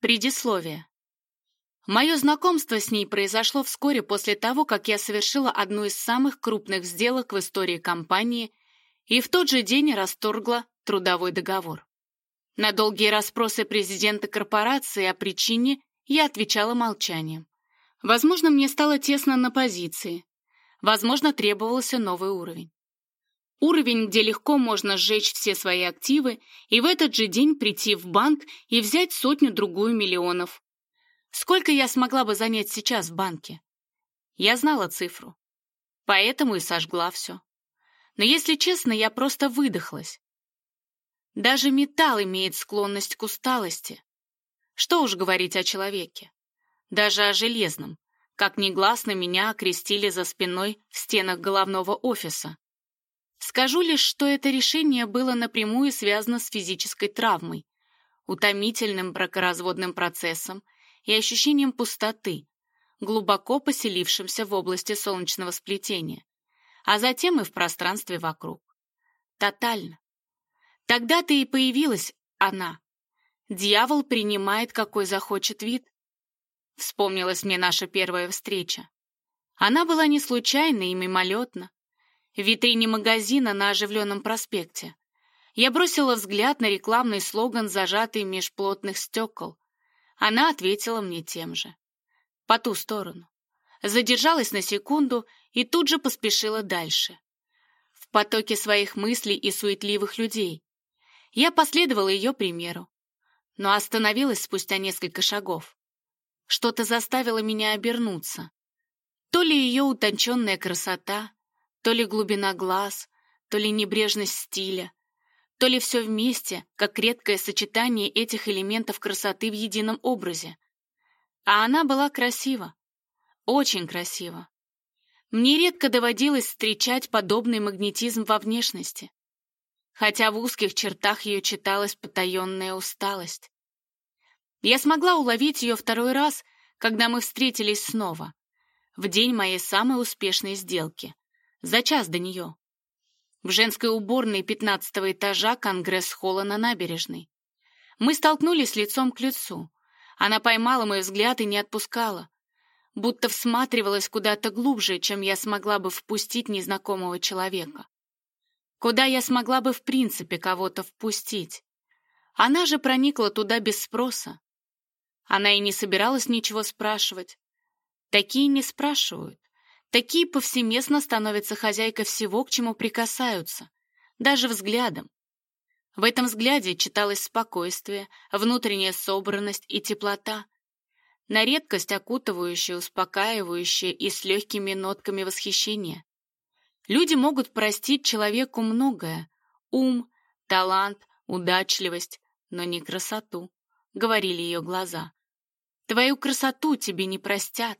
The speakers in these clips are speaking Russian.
Предисловие. Мое знакомство с ней произошло вскоре после того, как я совершила одну из самых крупных сделок в истории компании и в тот же день расторгла трудовой договор. На долгие расспросы президента корпорации о причине я отвечала молчанием. Возможно, мне стало тесно на позиции. Возможно, требовался новый уровень. Уровень, где легко можно сжечь все свои активы и в этот же день прийти в банк и взять сотню-другую миллионов. Сколько я смогла бы занять сейчас в банке? Я знала цифру. Поэтому и сожгла все. Но если честно, я просто выдохлась. Даже металл имеет склонность к усталости. Что уж говорить о человеке. Даже о железном, как негласно меня окрестили за спиной в стенах головного офиса. Скажу лишь, что это решение было напрямую связано с физической травмой, утомительным бракоразводным процессом и ощущением пустоты, глубоко поселившимся в области солнечного сплетения, а затем и в пространстве вокруг. Тотально. Тогда-то и появилась она. Дьявол принимает, какой захочет вид. Вспомнилась мне наша первая встреча. Она была не случайна и мимолетна в витрине магазина на оживленном проспекте. Я бросила взгляд на рекламный слоган, зажатый меж плотных стекол. Она ответила мне тем же. По ту сторону. Задержалась на секунду и тут же поспешила дальше. В потоке своих мыслей и суетливых людей. Я последовала ее примеру, но остановилась спустя несколько шагов. Что-то заставило меня обернуться. То ли ее утонченная красота, то ли глубина глаз, то ли небрежность стиля, то ли все вместе, как редкое сочетание этих элементов красоты в едином образе. А она была красива, очень красива. Мне редко доводилось встречать подобный магнетизм во внешности, хотя в узких чертах ее читалась потаенная усталость. Я смогла уловить ее второй раз, когда мы встретились снова, в день моей самой успешной сделки за час до нее. В женской уборной пятнадцатого этажа Конгресс-холла на набережной. Мы столкнулись лицом к лицу. Она поймала мой взгляд и не отпускала, будто всматривалась куда-то глубже, чем я смогла бы впустить незнакомого человека. Куда я смогла бы в принципе кого-то впустить. Она же проникла туда без спроса. Она и не собиралась ничего спрашивать. Такие не спрашивают. Такие повсеместно становятся хозяйкой всего, к чему прикасаются, даже взглядом. В этом взгляде читалось спокойствие, внутренняя собранность и теплота, на редкость окутывающая, успокаивающая и с легкими нотками восхищения. Люди могут простить человеку многое — ум, талант, удачливость, но не красоту, — говорили ее глаза. Твою красоту тебе не простят,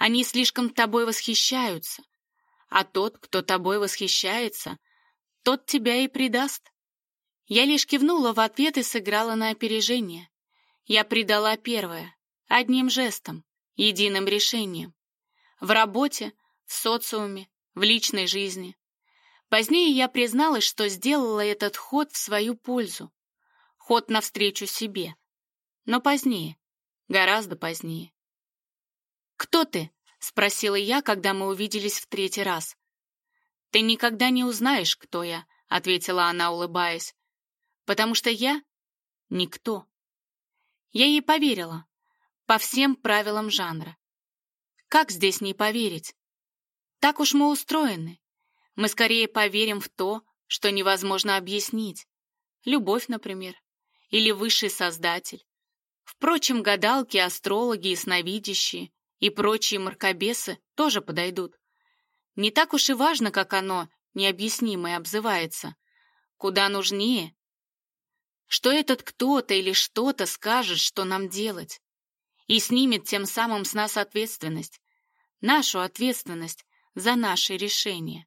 они слишком тобой восхищаются. А тот, кто тобой восхищается, тот тебя и предаст. Я лишь кивнула в ответ и сыграла на опережение. Я предала первое, одним жестом, единым решением. В работе, в социуме, в личной жизни. Позднее я призналась, что сделала этот ход в свою пользу. Ход навстречу себе. Но позднее, гораздо позднее. «Кто ты?» — спросила я, когда мы увиделись в третий раз. «Ты никогда не узнаешь, кто я», — ответила она, улыбаясь. «Потому что я — никто». Я ей поверила. По всем правилам жанра. Как здесь не поверить? Так уж мы устроены. Мы скорее поверим в то, что невозможно объяснить. Любовь, например. Или высший создатель. Впрочем, гадалки, астрологи и сновидящие и прочие мракобесы тоже подойдут. Не так уж и важно, как оно, необъяснимое, обзывается. Куда нужнее, что этот кто-то или что-то скажет, что нам делать, и снимет тем самым с нас ответственность, нашу ответственность за наши решения,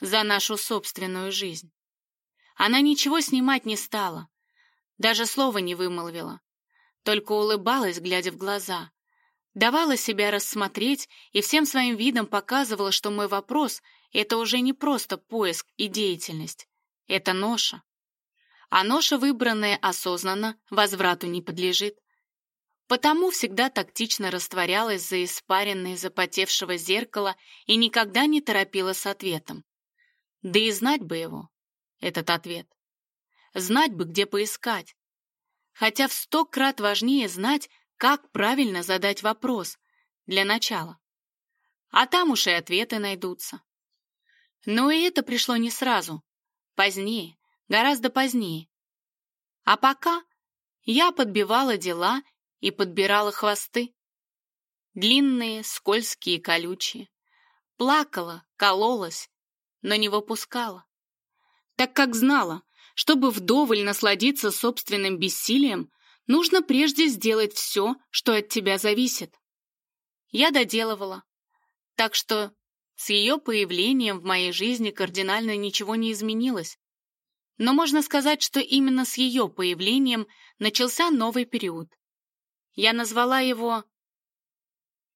за нашу собственную жизнь. Она ничего снимать не стала, даже слова не вымолвила, только улыбалась, глядя в глаза, давала себя рассмотреть и всем своим видом показывала, что мой вопрос — это уже не просто поиск и деятельность, это ноша. А ноша, выбранная осознанно, возврату не подлежит. Потому всегда тактично растворялась за испаренной запотевшего зеркала и никогда не торопила с ответом. Да и знать бы его, этот ответ. Знать бы, где поискать. Хотя в сто крат важнее знать, как правильно задать вопрос для начала. А там уж и ответы найдутся. Но и это пришло не сразу. Позднее, гораздо позднее. А пока я подбивала дела и подбирала хвосты. Длинные, скользкие, колючие. Плакала, кололась, но не выпускала. Так как знала, чтобы вдоволь насладиться собственным бессилием, нужно прежде сделать все, что от тебя зависит. Я доделывала. Так что с ее появлением в моей жизни кардинально ничего не изменилось. Но можно сказать, что именно с ее появлением начался новый период. Я назвала его